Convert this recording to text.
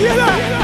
Vira!